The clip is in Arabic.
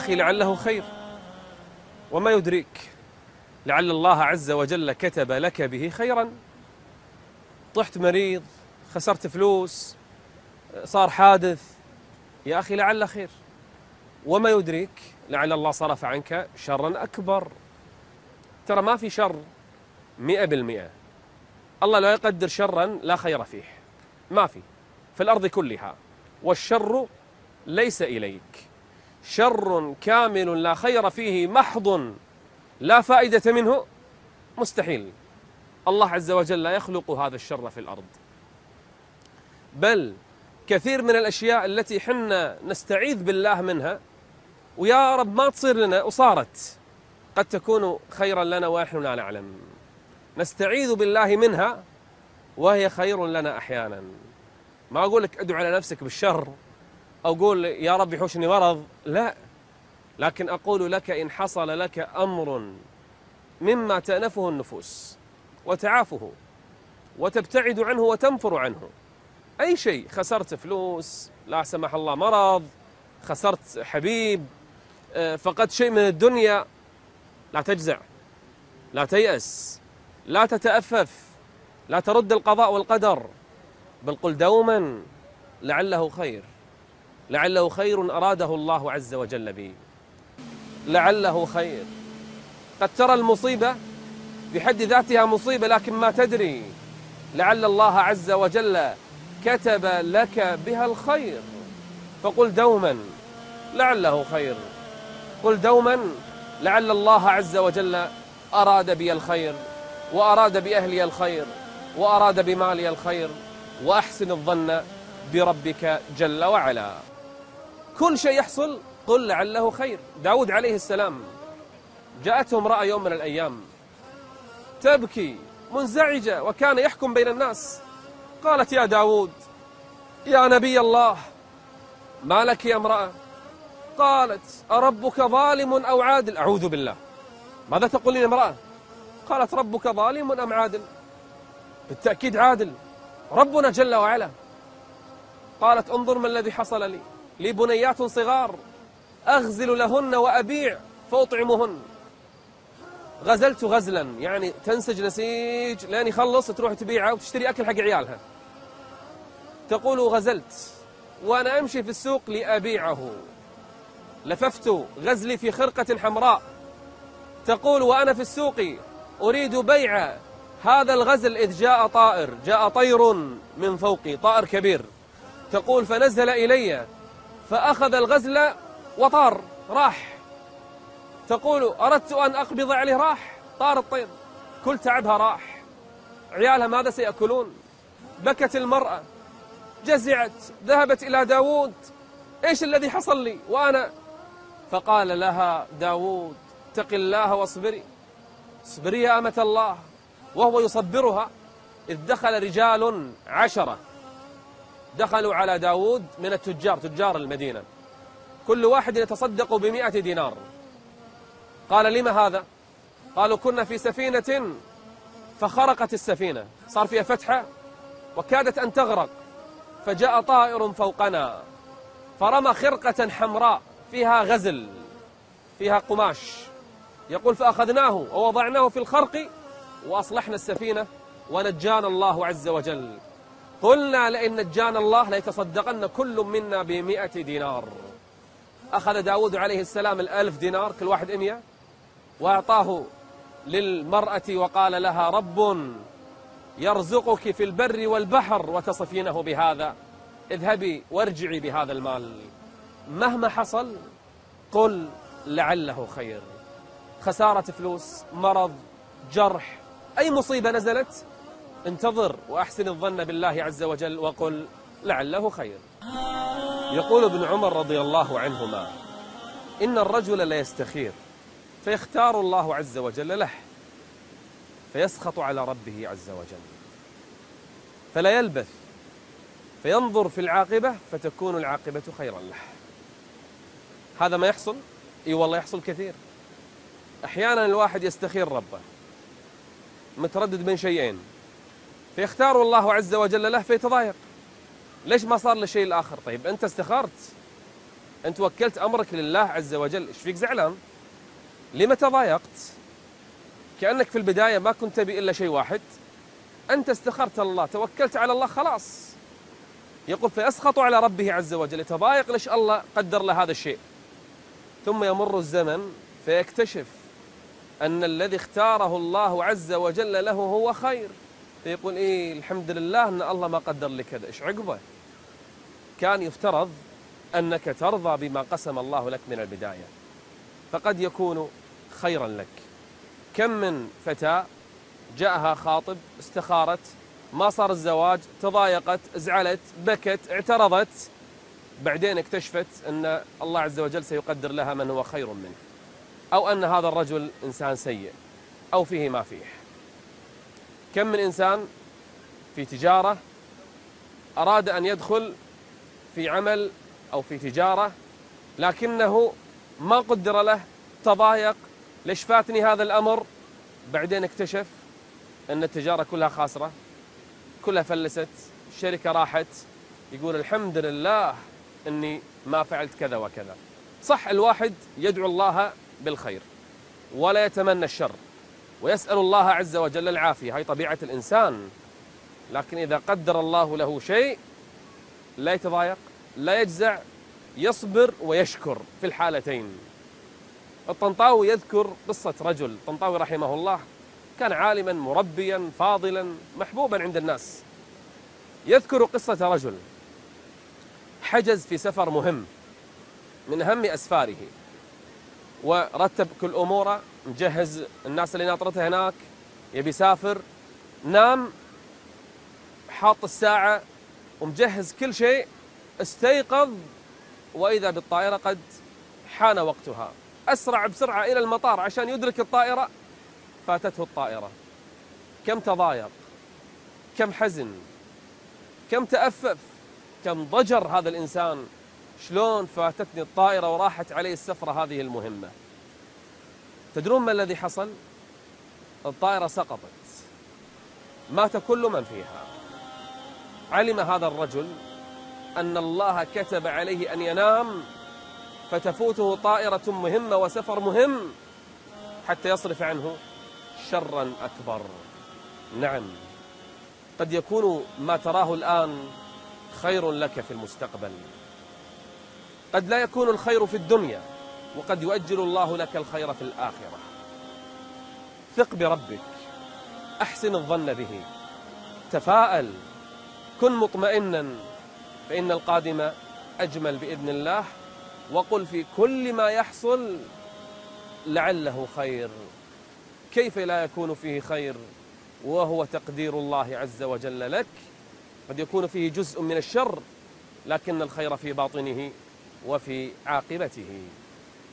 أخي لعله خير. وما يدريك لعل الله عز وجل كتب لك به خيرا. طحت مريض خسرت فلوس صار حادث. يا أخي لعل خير. وما يدريك لعل الله صرف عنك شرا أكبر. ترى ما في شر مئة بالمئة. الله لا يقدر شرا لا خير فيه. ما في في الأرض كلها. والشر ليس إليك. شر كامل لا خير فيه محض لا فائدة منه مستحيل. الله عز وجل لا يخلق هذا الشر في الأرض. بل كثير من الأشياء التي حنا نستعيذ بالله منها ويا رب ما تصير لنا وصارت قد تكون خيرا لنا ونحن لا نعلم. نستعيذ بالله منها وهي خير لنا أحيانا. ما أقول لك ادعو على نفسك بالشر. أو قول يا رب يحوشني مرض؟ لا. لكن أقول لك إن حصل لك أمر مما تأنفه النفوس وتعافه وتبتعد عنه وتنفر عنه. أي شيء. خسرت فلوس لا سمح الله مرض خسرت حبيب آه، فقدت شيء من الدنيا لا تجزع لا تيأس لا تتأفف لا ترد القضاء والقدر. بل قل دوما لعله خير. لعله خير أراده الله عز وجل بي لعله خير. قد ترى المصيبة بحد ذاتها مصيبة لكن ما تدري. لعل الله عز وجل كتب لك بها الخير. فقل دوما لعله خير. قل دوما لعل الله عز وجل أراد بي الخير وأراد بأهلي الخير وأراد بمالي الخير وأحسن الظن بربك جل وعلا. كل شيء يحصل قل لعله خير. داود عليه السلام جاءته امرأة يوم من الأيام تبكي منزعجة وكان يحكم بين الناس. قالت يا داود يا نبي الله ما لك يا امرأة؟ قالت أربك ظالم أو عادل؟ أعوذ بالله. ماذا تقولين امرأة؟ قالت ربك ظالم أم عادل؟ بالتأكيد عادل. ربنا جل وعلا. قالت انظر ما الذي حصل لي. لي بنيات صغار أغزل لهن وأبيع فأطعمهن. غزلت غزلا يعني تنسج نسيج لين يخلص تروح تبيعه وتشتري أكل حق عيالها. تقول غزلت وأنا أمشي في السوق لأبيعه. لففت غزلي في خرقة حمراء. تقول وأنا في السوق أريد بيع هذا الغزل إذ جاء طائر جاء طير من فوقي طائر كبير. تقول فنزل إلي فأخذ الغزل وطار راح. تقول أردت أن أقبض عليه راح. طار الطير. كل تعبها راح. عيالها ماذا سيأكلون؟ بكت المرأة. جزعت ذهبت إلى داود إيش الذي حصل لي؟ وأنا؟ فقال لها داود اتق الله واصبري. اصبري يا أمة الله. وهو يصبرها. إذ دخل رجال عشرة. دخلوا على داود من التجار تجار المدينة. كل واحد يتصدق بمئة دينار. قال لما هذا؟ قالوا كنا في سفينة فخرقت السفينة. صار فيها فتحة وكادت أن تغرق فجاء طائر فوقنا فرمى خرقة حمراء فيها غزل فيها قماش. يقول فأخذناه ووضعناه في الخرق وأصلحنا السفينة ونجانا الله عز وجل. قلنا لئن نجانا الله ليتصدقن كل منا بمئة دينار. أخذ داود عليه السلام الألف دينار كل واحد إمية وأعطاه للمرأة وقال لها رب يرزقك في البر والبحر وتصفينه بهذا. اذهبي وارجعي بهذا المال. مهما حصل قل لعله خير. خسارة فلوس مرض جرح أي مصيبة نزلت انتظر وأحسن الظن بالله عز وجل وقل لعله خير. يقول ابن عمر رضي الله عنهما إن الرجل لا يستخير فيختار الله عز وجل له فيسخط على ربه عز وجل. فلا يلبث فينظر في العاقبة فتكون العاقبة خيرا له. هذا ما يحصل؟ إي والله يحصل كثير. أحيانا الواحد يستخير ربه متردد بين شيئين. فيختار الله عز وجل له فيتضايق. ليش ما صار للشيء الآخر؟ طيب أنت استخرت. أنت وكلت أمرك لله عز وجل. إيش فيك زعلان؟ لما تضايقت؟ كأنك في البداية ما كنت تبي إلا شيء واحد. أنت استخرت الله توكلت على الله خلاص. يقول فيسخط على ربه عز وجل. يتضايق ليش الله قدر له هذا الشيء. ثم يمر الزمن فيكتشف أن الذي اختاره الله عز وجل له هو خير. فيقول إيه الحمد لله أن الله ما قدر لي كذا. إيش عقبه؟ كان يفترض أنك ترضى بما قسم الله لك من البداية. فقد يكون خيرا لك. كم من فتاة جاءها خاطب استخارت ما صار الزواج تضايقت زعلت بكت اعترضت. بعدين اكتشفت أن الله عز وجل سيقدر لها من هو خير منه. أو أن هذا الرجل إنسان سيء. أو فيه ما فيه. كم من إنسان في تجارة أراد أن يدخل في عمل أو في تجارة لكنه ما قدر له تضايق ليش فاتني هذا الأمر؟ بعدين اكتشف أن التجارة كلها خاسرة كلها فلست الشركة راحت يقول الحمد لله أني ما فعلت كذا وكذا. صح الواحد يدعو الله بالخير ولا يتمنى الشر. ويسأل الله عز وجل العافية. هاي طبيعة الإنسان. لكن إذا قدر الله له شيء لا يتضايق لا يجزع يصبر ويشكر في الحالتين. الطنطاوي يذكر قصة رجل الطنطاوي رحمه الله كان عالما مربيا فاضلا محبوبا عند الناس. يذكر قصة رجل حجز في سفر مهم من أهم أسفاره. ورتب كل أموره مجهز الناس اللي ناطرته هناك يبي يسافر. نام حاط الساعة ومجهز كل شيء استيقظ وإذا بالطائرة قد حان وقتها. أسرع بسرعة إلى المطار عشان يدرك الطائرة. فاتته الطائرة. كم تضايق كم حزن كم تأفف كم ضجر هذا الإنسان. شلون فاتتني الطائرة وراحت علي السفرة هذه المهمة؟ تدرون ما الذي حصل؟ الطائرة سقطت. مات كل من فيها. علم هذا الرجل أن الله كتب عليه أن ينام فتفوته طائرة مهمة وسفر مهم حتى يصرف عنه شرا أكبر. نعم قد يكون ما تراه الآن خير لك في المستقبل. قد لا يكون الخير في الدنيا وقد يؤجل الله لك الخير في الآخرة. ثق بربك أحسن الظن به. تفاءل كن مطمئنا فإن القادم أجمل بإذن الله. وقل في كل ما يحصل لعله خير. كيف لا يكون فيه خير؟ وهو تقدير الله عز وجل لك. قد يكون فيه جزء من الشر لكن الخير في باطنه. وفي عاقبته.